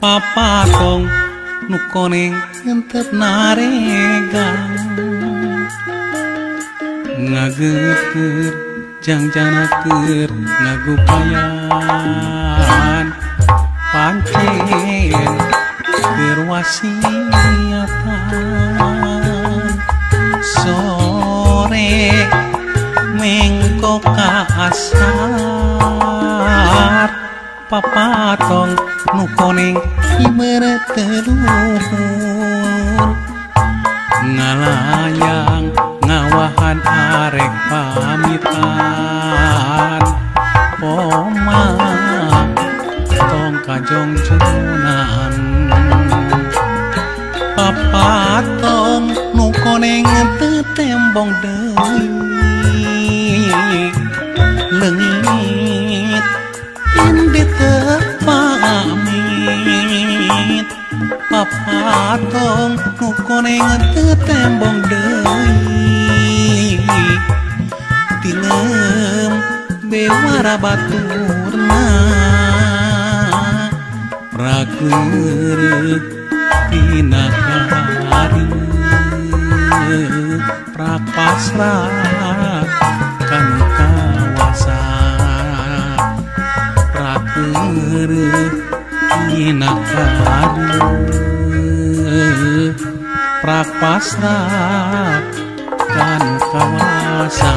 papa dong nukoneng ente narega ngageker jangjanaker ngagupayan. Pancen berwasiatan sore mengko kaasar papatong nukoneng imere teluhur ngalayang ngawahan arek pamitan. Poma tong kajong junan papatong nukoneng tetembong deui. Lengit pamit papaong nukoneng tembong deui. Tilem bewara baturna prakur Dina hari prapasrah Tina prapasrah kan kawasa